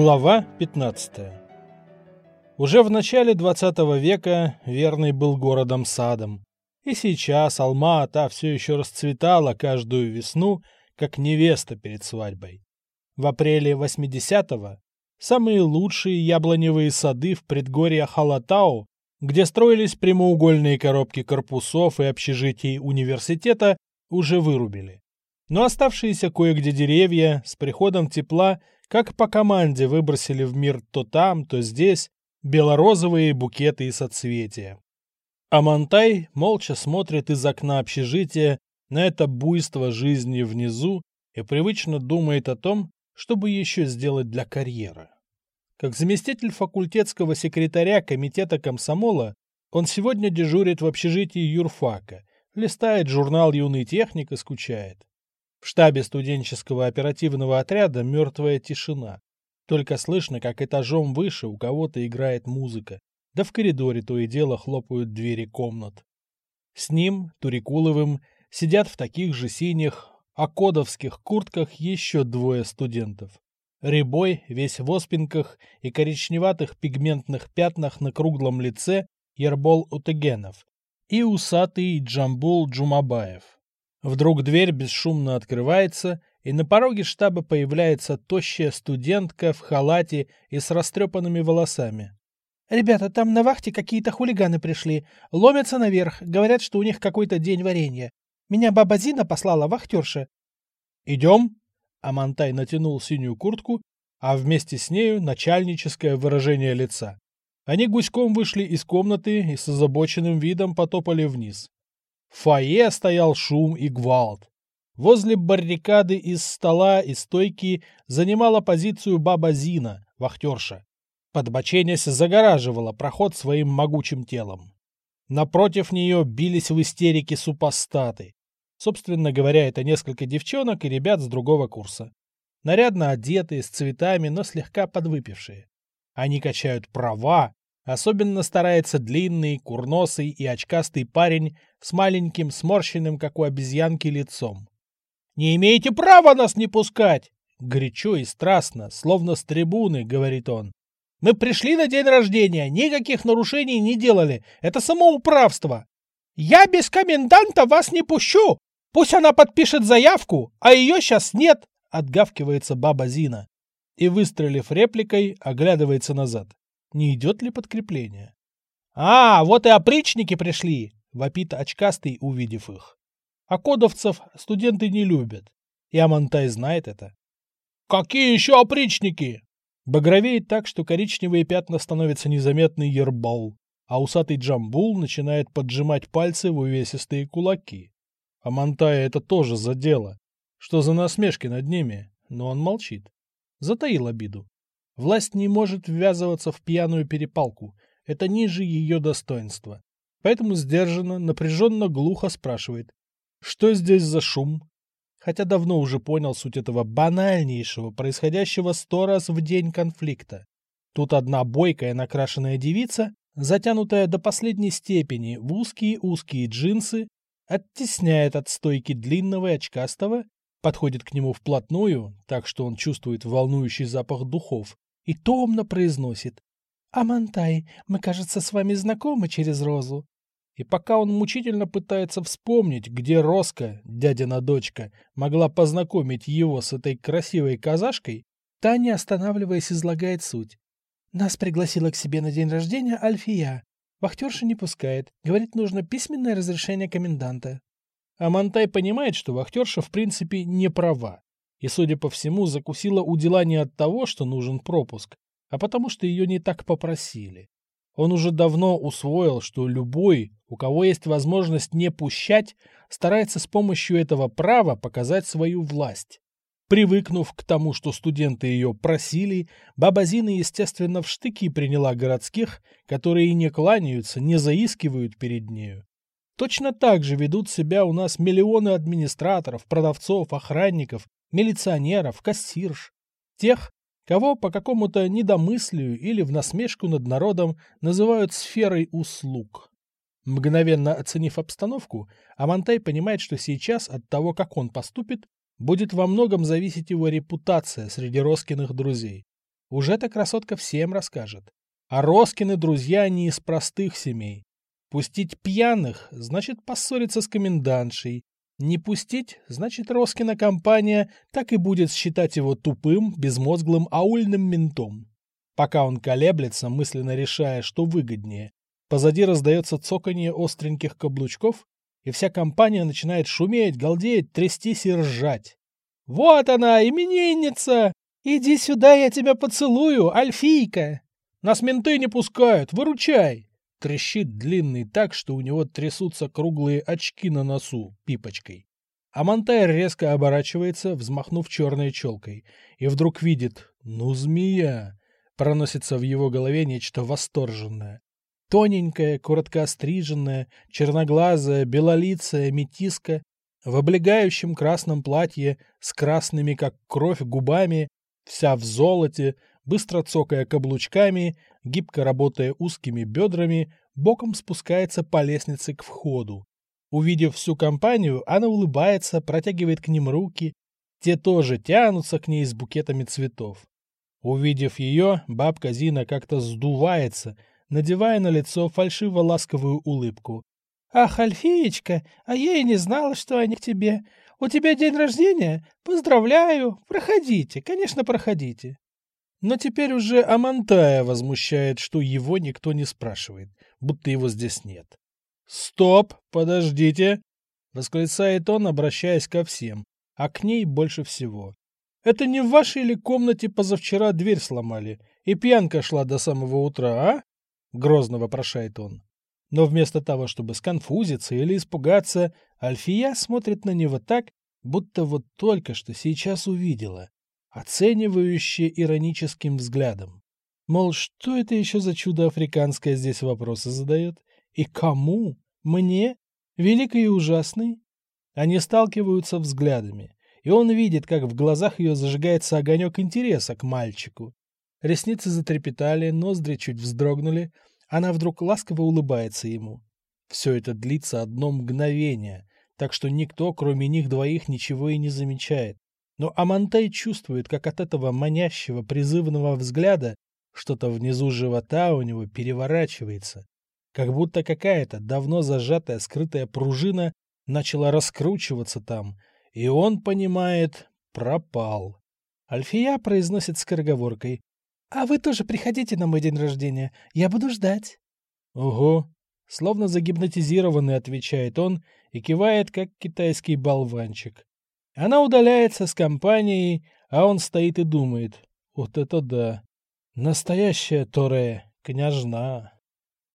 Глава 15 Уже в начале 20 века Верный был городом-садом. И сейчас Алма-Ата все еще расцветала каждую весну, как невеста перед свадьбой. В апреле 80-го самые лучшие яблоневые сады в предгорье Халатау, где строились прямоугольные коробки корпусов и общежитий университета, уже вырубили. Но оставшиеся кое-где деревья с приходом тепла как по команде выбросили в мир то там, то здесь белорозовые букеты и соцветия. А Монтай молча смотрит из окна общежития на это буйство жизни внизу и привычно думает о том, чтобы еще сделать для карьеры. Как заместитель факультетского секретаря комитета комсомола, он сегодня дежурит в общежитии юрфака, листает журнал «Юный техник» и скучает. В штабе студенческого оперативного отряда мертвая тишина. Только слышно, как этажом выше у кого-то играет музыка, да в коридоре то и дело хлопают двери комнат. С ним, Турикуловым, сидят в таких же синих, акодовских куртках еще двое студентов. Рябой, весь в оспинках и коричневатых пигментных пятнах на круглом лице Ербол Утегенов и усатый Джамбул Джумабаев. Вдруг дверь бесшумно открывается, и на пороге штаба появляется тощая студентка в халате и с растрепанными волосами. «Ребята, там на вахте какие-то хулиганы пришли. Ломятся наверх, говорят, что у них какой-то день варенья. Меня баба Зина послала вахтерша». «Идем?» Амантай натянул синюю куртку, а вместе с нею начальническое выражение лица. Они гуськом вышли из комнаты и с озабоченным видом потопали вниз. В стоял шум и гвалт. Возле баррикады из стола и стойки занимала позицию баба Зина, вахтерша. Подбоченясь загораживала проход своим могучим телом. Напротив нее бились в истерике супостаты. Собственно говоря, это несколько девчонок и ребят с другого курса. Нарядно одетые, с цветами, но слегка подвыпившие. Они качают права, Особенно старается длинный, курносый и очкастый парень с маленьким, сморщенным, как у обезьянки, лицом. «Не имеете права нас не пускать!» Горячо и страстно, словно с трибуны, говорит он. «Мы пришли на день рождения, никаких нарушений не делали. Это самоуправство. Я без коменданта вас не пущу! Пусть она подпишет заявку, а ее сейчас нет!» Отгавкивается баба Зина. И, выстрелив репликой, оглядывается назад не идет ли подкрепление. «А, вот и опричники пришли!» — вопит очкастый, увидев их. А кодовцев студенты не любят, и Амантай знает это. «Какие еще опричники?» Багровеет так, что коричневые пятна становятся незаметны ербал, а усатый джамбул начинает поджимать пальцы в увесистые кулаки. Амантая это тоже задело. Что за насмешки над ними? Но он молчит. Затаил обиду. Власть не может ввязываться в пьяную перепалку. Это ниже ее достоинства. Поэтому сдержанно, напряженно, глухо спрашивает. Что здесь за шум? Хотя давно уже понял суть этого банальнейшего, происходящего сто раз в день конфликта. Тут одна бойкая накрашенная девица, затянутая до последней степени в узкие-узкие джинсы, оттесняет от стойки длинного и очкастого, подходит к нему вплотную, так что он чувствует волнующий запах духов, и томно произносит «Амантай, мы, кажется, с вами знакомы через Розу». И пока он мучительно пытается вспомнить, где Роска, дядина дочка, могла познакомить его с этой красивой казашкой, Таня, останавливаясь, излагает суть. Нас пригласила к себе на день рождения Альфия. Вахтерша не пускает. Говорит, нужно письменное разрешение коменданта. Амантай понимает, что вахтерша в принципе не права и, судя по всему, закусила у дела не от того, что нужен пропуск, а потому что ее не так попросили. Он уже давно усвоил, что любой, у кого есть возможность не пущать, старается с помощью этого права показать свою власть. Привыкнув к тому, что студенты ее просили, баба Зина, естественно, в штыки приняла городских, которые не кланяются, не заискивают перед нею. Точно так же ведут себя у нас миллионы администраторов, продавцов, охранников милиционеров, кассирш, тех, кого по какому-то недомыслию или в насмешку над народом называют сферой услуг. Мгновенно оценив обстановку, Амантай понимает, что сейчас от того, как он поступит, будет во многом зависеть его репутация среди Роскиных друзей. Уже эта красотка всем расскажет. А Роскины друзья не из простых семей. Пустить пьяных – значит поссориться с комендантшей. Не пустить – значит Роскина компания так и будет считать его тупым, безмозглым аульным ментом. Пока он колеблется, мысленно решая, что выгоднее, позади раздается цоканье остреньких каблучков, и вся компания начинает шуметь, галдеть, трястись и ржать. «Вот она, именинница! Иди сюда, я тебя поцелую, Альфийка!» «Нас менты не пускают, выручай!» Трещит длинный так, что у него трясутся круглые очки на носу пипочкой. А Монтайр резко оборачивается, взмахнув черной челкой, и вдруг видит «Ну, змея!» Проносится в его голове нечто восторженное. Тоненькая, коротко остриженная, черноглазая, белолицая метиска в облегающем красном платье с красными, как кровь, губами, вся в золоте, быстро цокая каблучками, гибко работая узкими бедрами, боком спускается по лестнице к входу. Увидев всю компанию, она улыбается, протягивает к ним руки. Те тоже тянутся к ней с букетами цветов. Увидев ее, бабка Зина как-то сдувается, надевая на лицо фальшиво-ласковую улыбку. «Ах, Альфеечка, а я и не знала, что они к тебе. У тебя день рождения? Поздравляю! Проходите, конечно, проходите!» Но теперь уже Амантая возмущает, что его никто не спрашивает, будто его здесь нет. «Стоп! Подождите!» — восклицает он, обращаясь ко всем, а к ней больше всего. Это не в вашей ли комнате позавчера дверь сломали, и пьянка шла до самого утра, а? Грозно вопрошает он. Но вместо того, чтобы сконфузиться или испугаться, Альфия смотрит на него так, будто вот только что сейчас увидела, оценивающе ироническим взглядом. Мол, что это еще за чудо африканское здесь вопросы задает? И кому? Мне? Великой и ужасной? Они сталкиваются взглядами и он видит, как в глазах ее зажигается огонек интереса к мальчику. Ресницы затрепетали, ноздри чуть вздрогнули, она вдруг ласково улыбается ему. Все это длится одно мгновение, так что никто, кроме них двоих, ничего и не замечает. Но Амантай чувствует, как от этого манящего, призывного взгляда что-то внизу живота у него переворачивается, как будто какая-то давно зажатая скрытая пружина начала раскручиваться там, и он, понимает, пропал. Альфия произносит скороговоркой. «А вы тоже приходите на мой день рождения. Я буду ждать». «Ого!» Словно загипнотизированный отвечает он и кивает, как китайский болванчик. Она удаляется с компанией, а он стоит и думает. Вот это да! Настоящая Торе, княжна.